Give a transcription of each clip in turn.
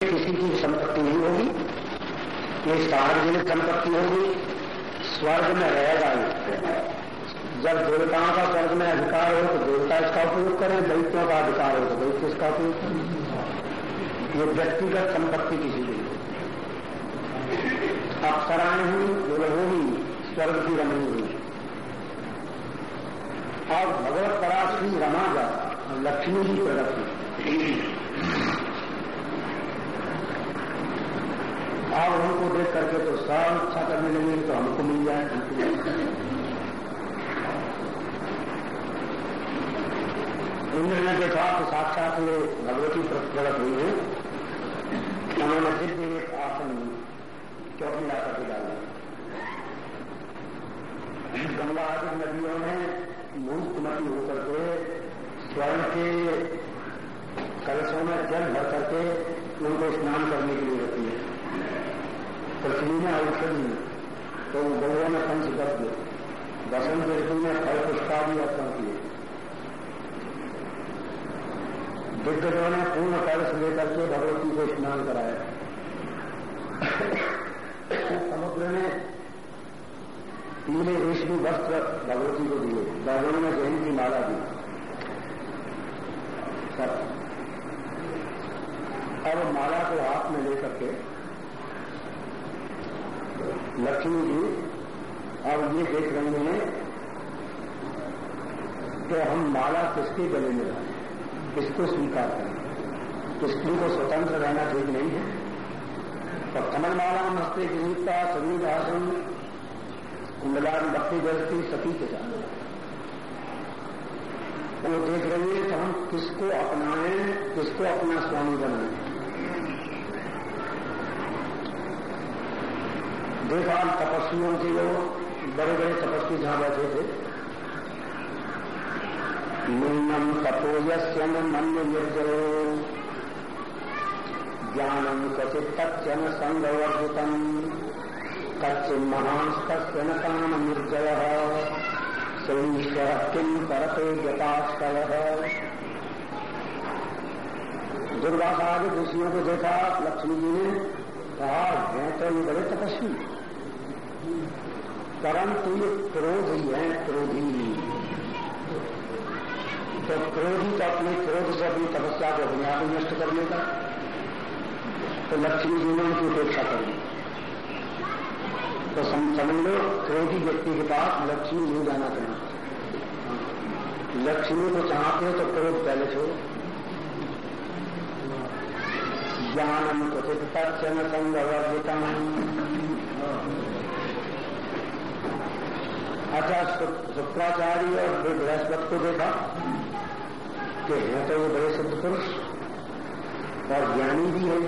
किसी की संपत्ति नहीं होगी। ये सार्वजनिक संपत्ति होगी। स्वर्ग में रहेगा जब देवताओं का स्वर्ग में अधिकार हो तो देवता इसका उपयोग करें, दैत्यों का अधिकार हो तो दैत्य इसका उपयोग करें। ये व्यक्तिगत संपत्ति किसी की अप्सराएँ हुई दुर्होगी स्वर्ग की रमणी हुई और भगवत परा श्री रमा जाता लक्ष्मी जी प्रगति और उनको देख करके तो सब अच्छा करने लगे तो हमको मिल जाए। इंद्र ने देखा तो साक्षात वो भगवती प्रकट हुई है। उन्होंने दिव्य एक आसन चौकी ला करके डाला। गंगा आदि नदियों में मूर्तमती होकर के, स्वर्ण के कलशों में जल भर करके उनको स्नान करने के लिए रखी। पृथ्वी में औषधि तो गौरों में पंचगद्य बसंत ऋतु में फल पुष्पादि अर्पण किए दिग्गजों ने पूर्ण कलश लेकर के भगवती को स्नान कराया। समुद्र ने पीले रेशमी वस्त्र भगवती को दिए। बैगों ने जैन की माला दी। सब। अब माला को हाथ में लेकर के लक्ष्मी जी अब ये देख रहे हैं कि हम माला किसके गले में लाए किसको स्वीकार करें स्त्री को स्वतंत्र रहना ठीक नहीं है? तो कमल माला गिरीता सभी भाषण कुंडलान भक्ति जलती, सती के साथ। वो देख रही है कि हम किसको अपनाएँ, किसको अपना स्वामी बनाएँ? देखा तपस्वियों के जो बड़े बड़े तपस्वी जहाँ बैठे थे। न्यूनम तपोयस्यन मन निर्जरो। ज्ञानम क्वचित तच्चन संगवर्जितम कच्चिन महांस्तस्य न काम निर्जय। सईश्वर किम करते जताश्रय दुर्वासा आदि ऋषियों को देखा लक्ष्मी जी ने कहा हैं तो ये बड़े तपस्वी परंतु ये क्रोध ही है क्रोधी नहीं। तो क्रोधी तो अपने क्रोध से अपनी तपस्या को अपने आप नष्ट कर लेगा तो लक्ष्मी जी ने उनकी उपेक्षा कर तो समझ लो, क्रोधी व्यक्ति के पास लक्ष्मी नहीं जाना चाहिए। लक्ष्मी को चाहते हो तो क्रोध पहले छोड़ो। ज्ञानम क्वचित तत्न संगवर्जितम अच्छा शुक्राचार्य और बृहस्पति को देखा कि हैं तो वो बड़े सिद्ध पुरुष और ज्ञानी भी है,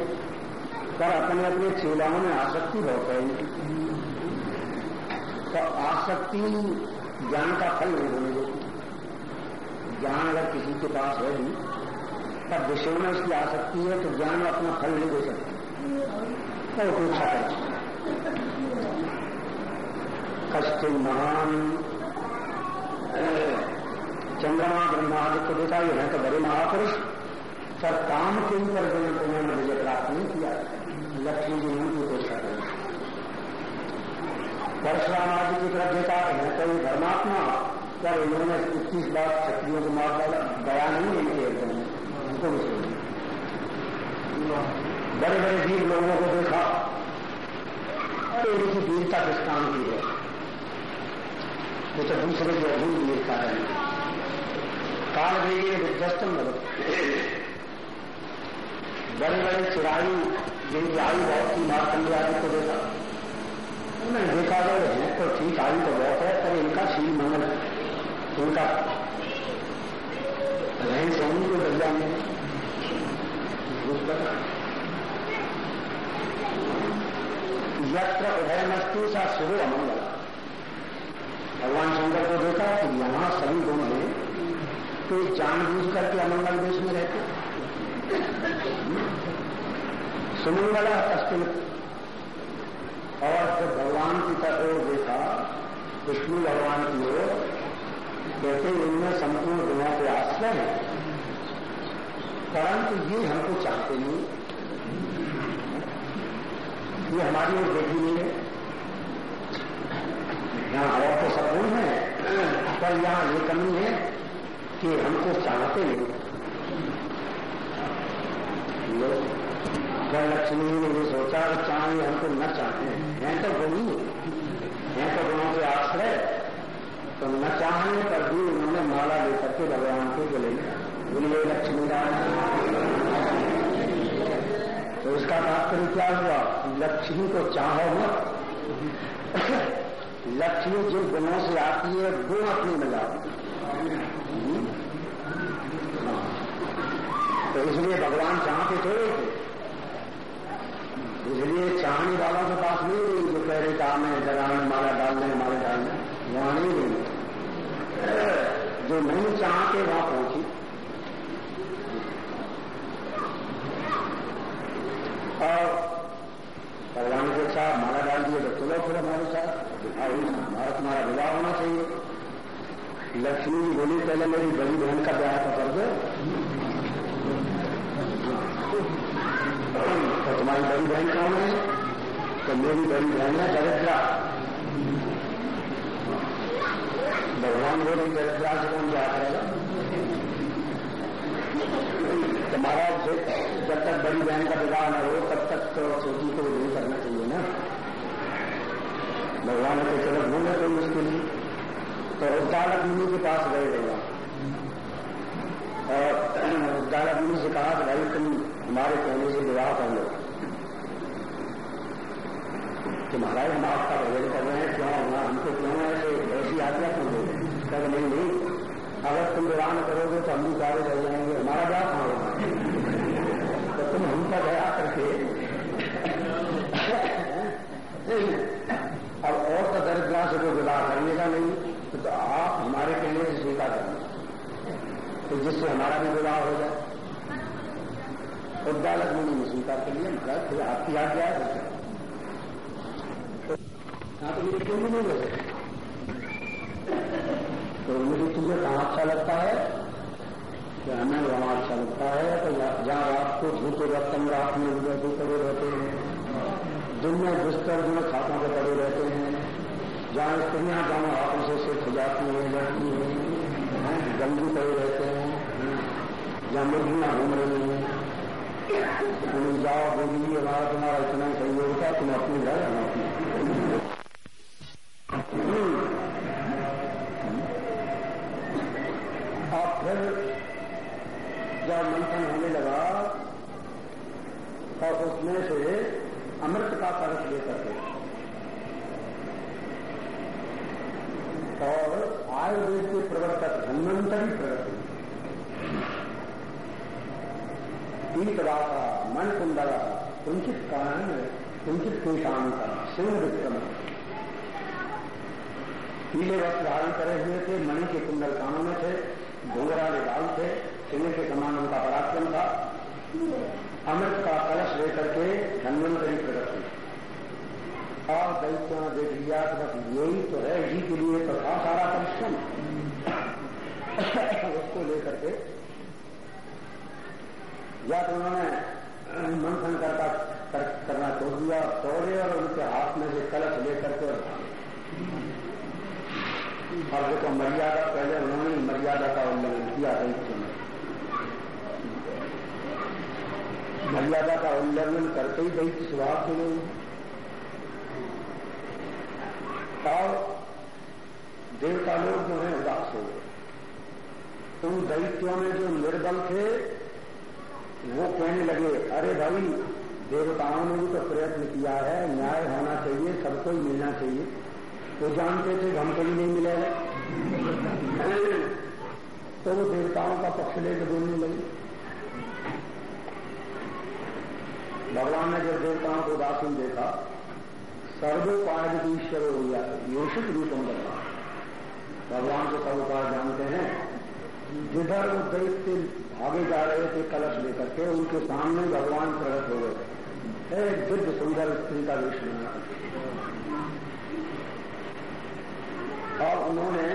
पर अपने अपने चेलाओं में आसक्ति बहुत है तो आसक्ति ज्ञान का फल नहीं होने देती। ज्ञान अगर किसी के पास है भी तब विषयों में उसकी आसक्ति है तो ज्ञान अपना फल नहीं दे सकता। तो उपेक्षा कर कष्ट महान। चंद्रमा ब्रह्मादि को देखा ये है तो बड़े महापुरुष। पर काम के ऊपर उन्होंने विजय प्राप्त नहीं किया। लक्ष्मी जी ने उनकी उपेक्षा करी परशुराम आदि की तरफ़ देखा है तो ये धर्मात्मा पर उन्होंने इक्कीस बार क्षत्रियों को मार डाला। दया नहीं इनके एकदम। उनको भी बड़े बड़े वीर लोगों को देखा। अरे इनकी वीरता किस काम की है? वो तो दूसरे जो अभूल वीरता है। काल देगी विध्वस्तम बड़े बड़े चिराई जिनकी आयु बहुत थी मारकंडी आदि को देखा। उन्होंने देखा गया है तो ठीक आयु तो बहुत है, पर इनका शील मंगल इनका रहन सहन को दरिया में यत्र उभयमस्तु सा शुरू अमंगल। भगवान शंकर को देखा कि यहाँ सभी गुण हैं। तो जानबूझ करके अमंगल देश में रहते सुमंगला कष्ट और जब भगवान की तरफ़ देखा, विष्णु भगवान की ओर, कहते इनमें संपूर्ण गुणों के आश्रय है। परंतु ये हमको चाहते नहीं। ये हमारी ओर देखी नहीं है। यहाँ और तो सब है। पर यहाँ ये कमी है कि हमको चाहते नहीं। जब लक्ष्मी ने ये सोचा कि चाहे हमको न चाहे। हैं तो गुणी हैं। तो गुणों के आश्रय। तो न चाहने पर भी उन्होंने माला लेकर के भगवान को बोले बोलिए, लक्ष्मी तो इसका तात्पर्य क्या हुआ? लक्ष्मी को चाहो मत। लक्ष्मी जिन गुणों से आती है गुण अपनी मिला तो इसलिए भगवान चाहते थोड़े थे, इसलिए चाहने वालों के पास नहीं गई, जो कह रहे काम है जगाने माला डालने माला डालने वहाँ नहीं गई। जो नहीं चाहते, वहाँ पहुँची। और भगवान के साथ माला डाल दिए तो चलो फिर हमारे साथ। हमारा तुम्हारा विवाह होना चाहिए। लक्ष्मी जी बोली, पहले मेरी बड़ी बहन का ब्याह तो कर तो तुम्हारी बड़ी बहन कौन है? तो मेरी बड़ी बहन है दरिद्रा। भगवान बोले, दरिद्रा से कौन क्या करेगा? तुम्हारा जब तक बड़ी बहन का विवाह न हो, तब तक तो छोटी को नहीं करना चाहिए ना। भगवान के चलो ढूंढे कोई मुश्किल तो उद्दालक मुनि के पास गए भगवान और उद्दालक मुनि से कहा कि भाई तुम हमारे कहने से विवाह कर लो। कि महाराज, हम आपका भजन कर रहे हैं, क्यों? होना हमको क्यों ऐसे ऐसी आज्ञा क्यों दे? कह नहीं नहीं, अगर तुम विवाह न करोगे तो हम भी कार्य रह जाएँगे। हमारा क्या कहाँ होगा? तो तुम करके अब और तो दरिद्रा से कोई विवाह करने का नहीं? तो आप हमारे कहने से स्वीकार करना तो जिससे हमारा भी विवाह हो जाए। उद्दालक मुनि ने स्वीकार कर लिया महाराज फिर आपकी आज्ञा है। हाँ तो मुझे क्यों नहीं लगे तो मुझे तुझे कहाँ अच्छा लगता है? कि हमें वहाँ अच्छा लगता है? तो जहाँ रात को झूठे रतन रात में उधर पड़े रहते हैं। दिन में बिस्तर में खातों के पड़े रहते हैं। जहाँ स्त्रियाँ जहाँ आपस से सिर्फ़ जाती हैं लड़ती हैं गंदी पड़े रहते हैं जहाँ मुर्गियाँ घूम रही हैं। तुम जाओ बोली हमारा तुम्हारा इतना सहयोग था, तुम अपने घर हम अपनी अब फिर जब मंथन होने लगा और उसमें से अमृत का तरफ़ लेकर के और आयुर्वेद के प्रवर्तक धन्वंतरी प्रगति कीटवासा मन कुंडला कुंचित कारण कुंचित केशांत सिंह विक्रम पीले वस्त्र धारण करे हुए थे, मणि के कुंडल कानों में थे घुंघराले बाल थे, सिंह के समान उनका पराक्रम था। अमृत का कलश लेकर के धन्वंतरी प्रकट और दैत्यों ने देख लिया तो बस यही तो है इसी के लिए तो था सारा परिश्रम। उसको लेकर के या तो उन्होंने मंथन करता कर, करना छोड़ दिया तोड़े और उनके हाथ में से कलश लेकर के और देखो मर्यादा पहले उन्होंने मर्यादा का उल्लंघन किया दैत्य में मर्यादा का उल्लंघन करते ही दैत्य स्वभाव के लोग और देवता लोग जो है, उदास हो गए। उन दैत्यों में जो निर्बल थे, वो कहने लगे, अरे भाई, देवताओं ने भी तो प्रयत्न किया है, न्याय होना चाहिए, सबको ही मिलना चाहिए। वो जानते थे हमको भी नहीं मिलेगा। तो वो देवताओं का पक्ष लेकर बोलने लगे। भगवान ने जब देवताओं को उदासीन देखा सर्वोपाय ईश्वर हो गया योषित रूपों का भगवान को सर्वोपाय जानते हैं। जिधर वो दैत्य भागे जा रहे थे कलश लेकर के, उनके सामने भगवान प्रकट हो गए। एक दिव्य सुंदर स्त्री का वेश और उन्होंने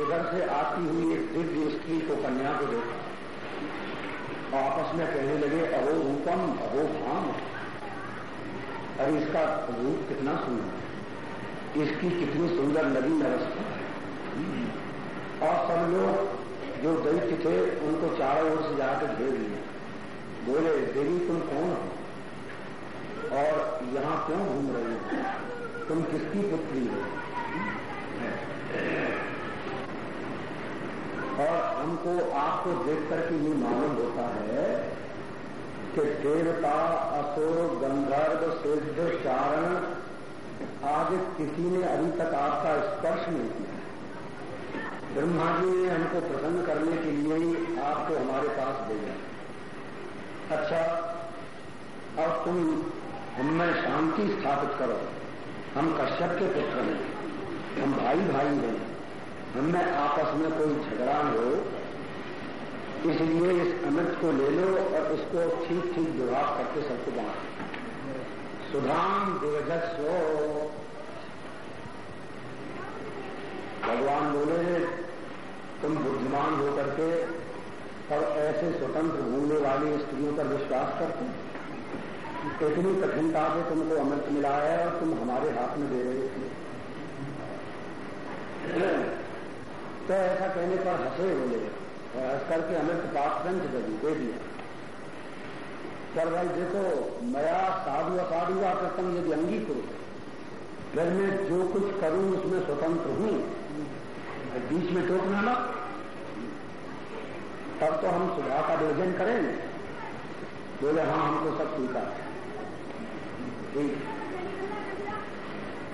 उधर से आती हुई एक दिव्य स्त्री को कन्या को देखा। आपस में कहने लगे, अहो रूपम, अहो भाम। अरे इसका रूप कितना सुंदर है। इसकी कितनी सुंदर नदी अवस्था और सब लोग जो दैत्य थे, उनको चारों ओर से जाकर घेर लिए। बोले, देवी, तुम कौन हो? और यहाँ क्यों घूम रहे हो? तुम किसकी पुत्री हो? और हमको आपको देख करके ये मालूम होता है कि देवता, असुर, गंधर्व, सिद्ध, चारण आज किसी ने अभी तक आपका स्पर्श नहीं किया। ब्रह्मा जी ने हमको प्रसन्न करने के लिए ही आपको हमारे पास भेजा। अच्छा अब तुम हमें शांति स्थापित करो। हम कश्यप के पुत्र हैं। हम भाई भाई हैं। हमें आपस में कोई झगड़ा हो इसलिए इस अमृत को ले लो और इसको ठीक ठीक विभाग करके सबको बना सुधाम देवजस्व भगवान बोले, तुम बुद्धिमान होकर के और ऐसे स्वतंत्र घूमने वाली स्त्रियों पर विश्वास करते इतनी कठिनता से तुमको अमृत मिला है और तुम हमारे हाथ में दे रहे थे तो ऐसा कहने पर हंसे बोले करके अमृत पाप पंच दे दिया। पर भाई, देखो, मया साधु असाधु कर्तव्य यदि अंगीकृत फिर मैं जो कुछ करूँ, उसमें स्वतंत्र हूँ बीच में टोकना ना तब तो हम सुबह का भोजन करेंगे। बोले हाँ हमको सब स्वीकार है।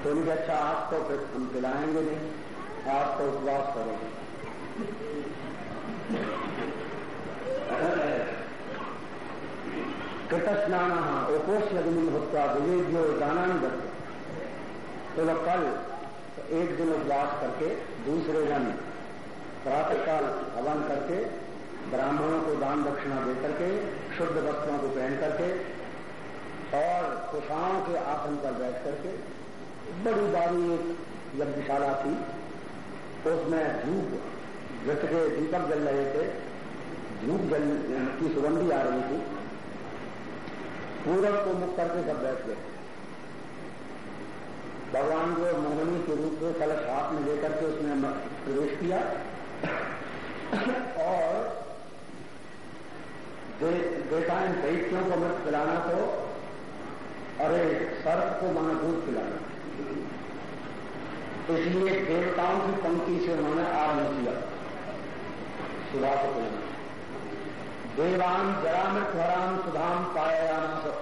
तो उनके अच्छा आपको फिर हम पिलाएँगे नहीं, आप तो उपवास करोगे। कृत स्नान उपोष्य अग्नि होता विवेज्यो दानान तो कल एक दिन उपवास करके, दूसरे दिन प्रातःकाल हवन करके, ब्राह्मणों को दान दक्षिणा दे करके, शुद्ध वस्त्रों को पहन करके, और कुशाओं के आसन पर बैठ करके, बड़ी बारी एक यज्ञशाला थी, उसमें धूप वृत के दीपक जल रहे थे, धूप जल, की सुगंधी आ रही थी। पूरब को मुख करके सब बैठ गए। भगवान को मोहनी के रूप में कलश हाथ में लेकर के उसने प्रवेश किया। और देखा इन दैत्यों को मत पिलाना तो अरे सर्प को माना दूध पिलाना। इसलिए देवताओं की पंक्ति से उन्होंने आरंभ किया। सुधा को पिलाना देवान जरामृत हराम सुधाम पायाना सब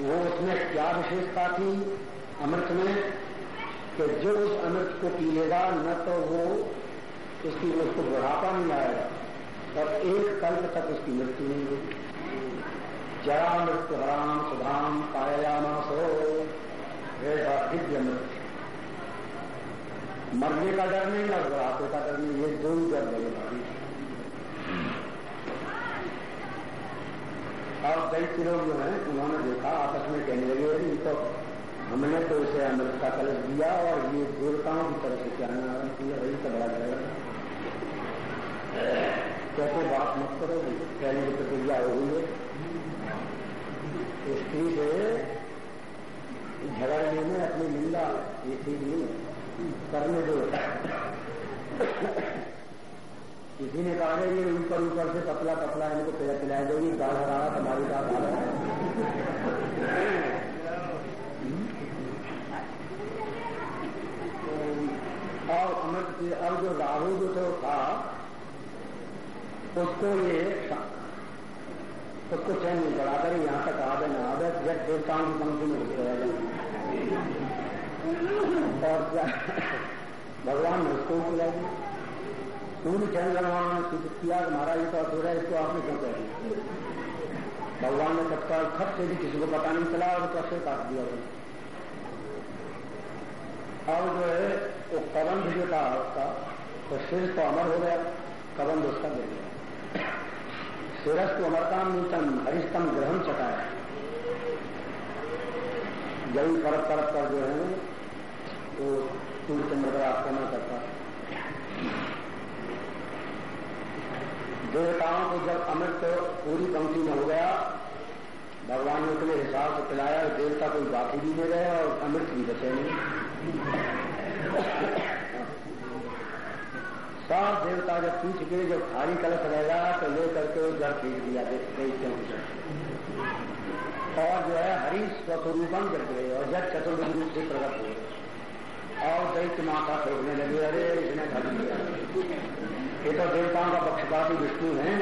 वो उसमें क्या विशेषता थी अमृत में? कि जो उस अमृत को पिएगा, न तो वो उसकी उसको बुढ़ापा नहीं आएगा, और एक कल्प तक उसकी मृत्यु नहीं होगी जरा मृत्यु हराम सुधाम पायामा सो। ऐसा दिव्य मृत्यु मरने का डर नहीं और बुढ़ापे का डर नहीं, ये दो ही डर लगेगा और कई लोग जो हैं, उन्होंने देखा, आपस में कहने लगे तो हमने तो इसे अमृत का कलश दिया और ये देवताओं की तरफ़ से क्या आरंभ किया वही तो जाएगा कैसे बात मत करो कहने की प्रतिज्ञा हो गई है? स्त्री से झगड़ने में अपनी निंदा, ये ठीक नहीं करने दो किसी ने कहा ये ऊपर ऊपर से पतला पतला इनको पिला पिलाया जाएगी गाढ़ा गाढ़ा तुम्हारी का गाढ़ा और अमृत अब जो राहु जो तो था, उसको ये उसको चैन नहीं पड़ा कर यहाँ तक आवे न आवे जब देवताओं की पंक्ति में घुस गया और क्या? भगवान ने उसको पिलाई पूरी चैन भगवान ने सूचित किया महाराज तो अधूरा इसको आपने क्यों कह दिया? भगवान ने तत्काल खत से भी किसी को पता नहीं चला, और कैसे काट दिया। और जो है, वो कबंध जो था उसका तो शीर्ष तो अमर हो गया, कबंध उसका गिर गया। शिरस तो अमरताम नीतम हरिस्तम ग्रहण चटाया। जल परत परत पर जो है वो सूर्य चंद्र का आक्रमण करता देवताओं को जब अमृत तो पूरी पंक्ति में हो गया, भगवान ने उतने हिसाब से खिलाया देवता कोई बाकी भी दे रहे और अमृत भी बचे नहीं। सब देवता जब पी चुके जब खाली कलश रहेगा तो ले करके उस घर फेंक दिया दैत्यों और जो है हरी स्वस्वरूपम जग गए और जब चतुर्थ रूप से प्रकट हुए। और दैत्य माता फेंकने लगे, अरे घर दिया ये तो देवताओं का पक्षपाती विष्णु है।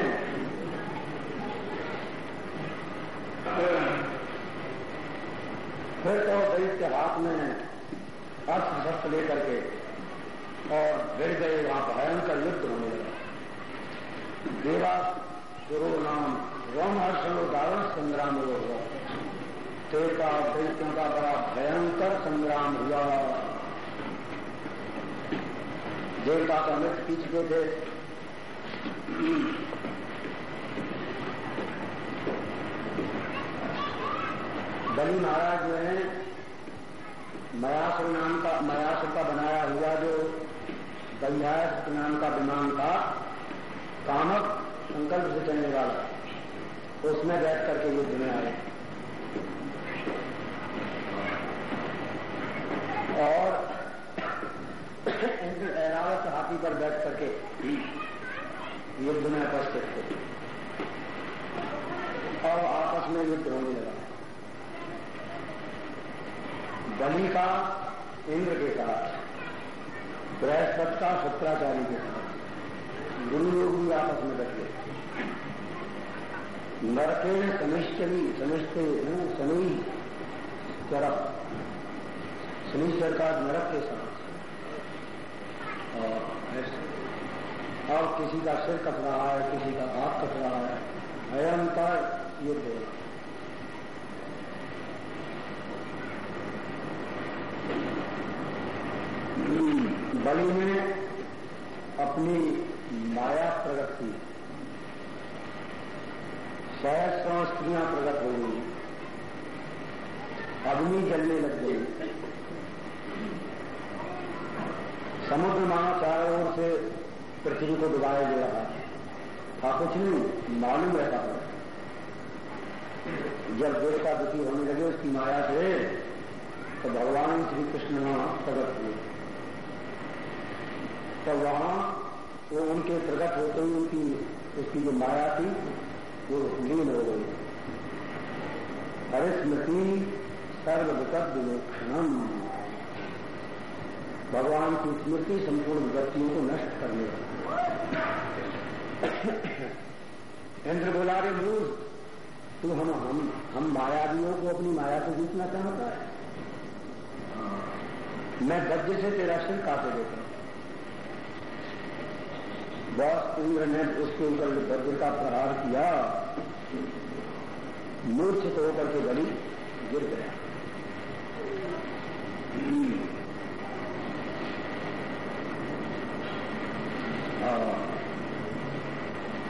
फिर तो दैत्य हाथ में अस्त्र शस्त्र लेकर के और गिर गए वहाँ भयंकर युद्ध होने लगा। देवा गुरु नाम रोम हर्षण दारुण संग्राम हुआ। देवता और दैत्यों का बड़ा भयंकर संग्राम हुआ। देवता का मृत पी चुके थे? बलि महाराज जो है, मयासुर नाम का मयासुर का बनाया हुआ जो बलिहास नाम का विमान था कामक संकल्प से चलने वाला। उसमें बैठ करके युद्ध में आए और ऐरावत हाथी पर बैठ करके युद्ध में उपस्थित थे। और आपस में युद्ध होने लगा। बलि का इंद्र के साथ, बृहस्पति का शुक्राचार्य के साथ, गुरु लोग भी आपस में बैठे। नरके सनिश्चरी सनिश्चे शनि चरक शनिश्चर का नरक के साथ और ऐसे और किसी का सिर कट रहा है, किसी का हाथ कट रहा है, भयंकर युद्ध है बलि ने अपनी माया प्रकट की। सहस्रों स्त्रियाँ प्रकट हो गई। अग्नि जलने लग गई। समुद्र ओर से पृथ्वी को डुबाया गया था कुछ नहीं, मालूम रहता था जब देवता दुखी होने लगे, उसकी माया से तो भगवान श्री कृष्ण वहाँ प्रकट हुए। तो वहाँ वो उनके प्रकट होते ही उनकी, उसकी जो माया थी, वो लीन हो गई। हरे स्मृति सर्वविकट विलोक्षणम भगवान की स्मृति संपूर्ण व्यक्तियों को नष्ट करने इंद्र बोला रे मूर्ख तू हम हम हम मायावियों को अपनी माया से जीतना चाहता है। मैं वज्र से तेरा सिर काटे देता बस इंद्र ने उसके ऊपर वज्र का प्रहार किया। मूर्छित होकर के बलि गिर गया।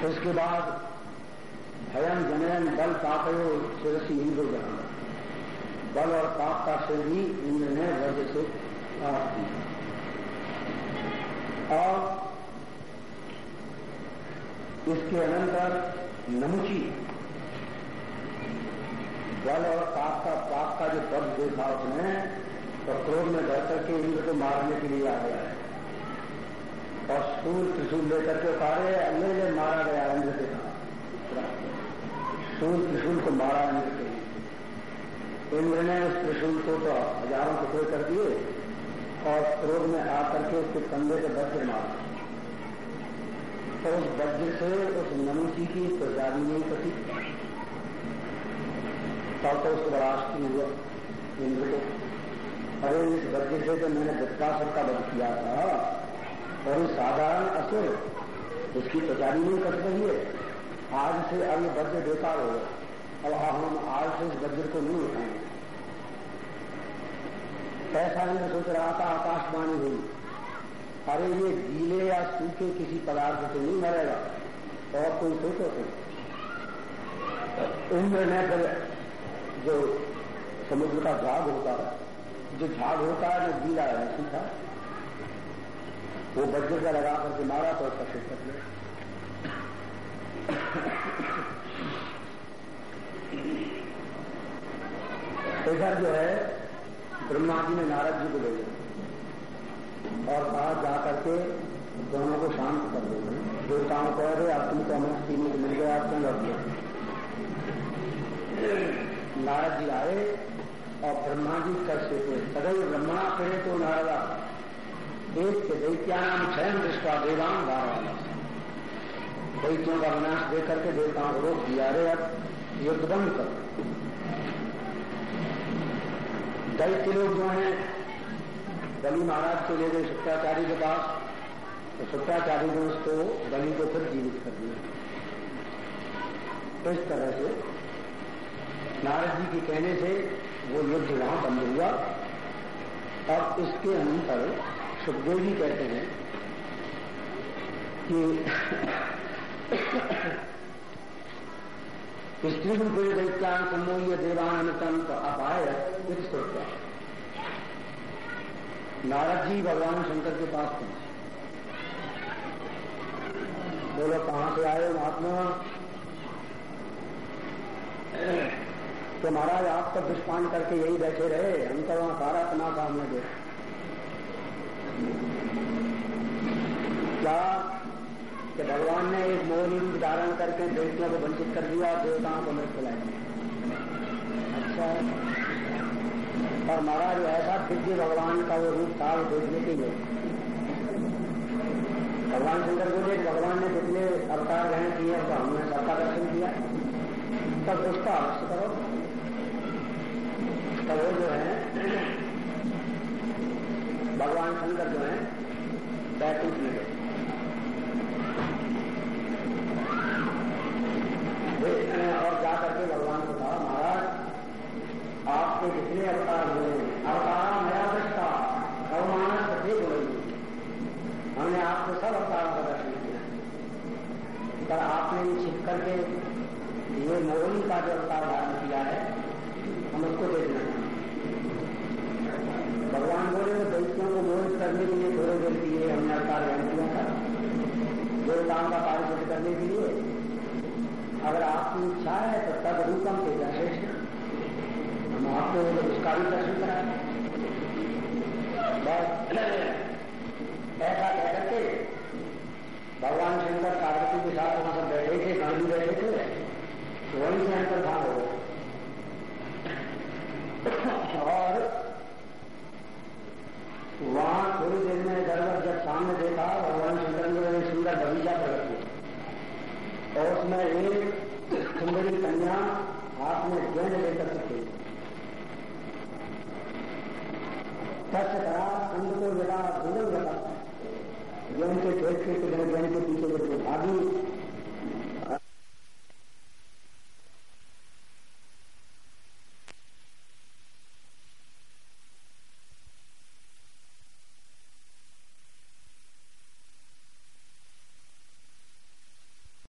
उसके बाद भयम जनयन बल पापयो शिरसी इंद्र जहाँ बल और पाप का सिर भी इंद्र ने वज्र से काट दिया और इसके अनंतर नमुची, बल और पाप का पाप का जो पद देखा उसने तो क्रोध में डर करके इंद्र को मारने के लिए आ गया है। और सूर त्रिशूल लेकर के उतारे अल्ले मारा गया इंद्र के सूर त्रिशूल को मारा इंद्र के इंद्र ने उस त्रिशूल को तो हज़ारों टुकड़े कर दिए और क्रोध में आकर के उसके कंधे के वज्र मारा। तो उस वज्र से उस मनुष्य की प्रजादी नहीं कटी तब तो उसको आश्चर्य हुआ इंद्र को। अरे, इस वज्र से तो मैंने वृत्तासुर का वध किया था। और इस साधारण असुर। उसकी प्रजादी नहीं कर रही है। आज से अब ये वज्र बेकार हो गया। अब हम आज से इस वज्र को नहीं उठाएँगे। ऐसा मैं सोच रहा था, आकाशवाणी हुई। अरे, ये गीले या सूखे किसी पदार्थ से नहीं मरेगा और कोई सोचो तो। उम्र ने फिर जो समुद्र का झाग होता है, जो झाग होता है जो गीला है सूखा वो वज्र का लगा करके मारा तो उसका कट गया। इधर जो है, ब्रह्मा जी ने नारद जी को भेजा और कहा जाकर के दोनों को शांत कर दो देवताओं को अरे अब तुमको हमें तीन मिल गया, आप तुम रख नारद जी आए और ब्रह्मा जी कर से सदैव ब्रह्मणा करे तो नारदा। एक के दैत्यानाम स्वयं दृष्टा देवान बारह दैत्यों का विनाश देख करके देवताओं को रोक दिया, अरे अब युद्ध बंद कर। दैत्य लोग जो हैं, बलि महाराज को ले गए शुक्राचार्य के पास तो शुक्राचार्य ने उसको बलि को फिर जीवित कर दिया। इस तरह से नारद जी के कहने से वो युद्ध वहाँ बंद हुआ। अब इसके अंतर सुखदेव जी कहते हैं कि स्त्री रूपे दैत्यान समूह देवान तंत अपाय नारद जी भगवान शंकर के पास पहुँचे। बोलो, कहाँ से आए महात्मा? तो महाराज, आप तो दुष्पान करके यही बैठे रहे। हम तो वहाँ सारा तमाशा हमने देखा क्या कि भगवान ने एक मोहनी धारण करके देवतियों को वंचित कर दिया देवताओं को मृत खिलाया। अच्छा। और महाराज, ऐसा फिर दिव्य भगवान का वो रूप था, वो देखने के लिए। भगवान शंकर बोले भगवान ने जितने अवतार ग्रहण किए तो हमने सबका दर्शन किया। तब उसका अवश्य करो। तब वो जो है, भगवान शंकर जो है बैकुंठ में गए और जाकर के भगवान को कहा महाराज आपके जितने अवतार हुए अवतार मेरा दृष्टा अवमान प्रत्येक हो हमने आपको सब अवतारों का दर्शन किया पर आपने छिप करके ये मोहनी का जो अवतार धारण किया है, हम उसको देखना भगवान बोले तो दैत्यों को मोहित करने के लिए थोड़े देर के लिए हमने अवतार ग्रहण किया था। देवताओं का सिद्ध करने के लिए। अगर आपकी इच्छा है तो तब रूपम के श्रेष्ठ। हम आपको उसका भी दर्शन कराए। ऐसा कह करके भगवान शंकर पार्वती के साथ वहाँ सब बैठे थे, गांधी बैठे थे। वहीं से अंतर्धान हो और वहाँ थोड़ी देर में गड़बड़ जब सामने देखा, भगवान शंकर ने एक सुंदर बगीचा प्रकट किया और उसमें एक सुंदरी कन्या हाथ में गेंद लेकर सकती सच करा संत को जरा भूल जता ज्ञान के खेत के ज्ञान के पीछे जब भागी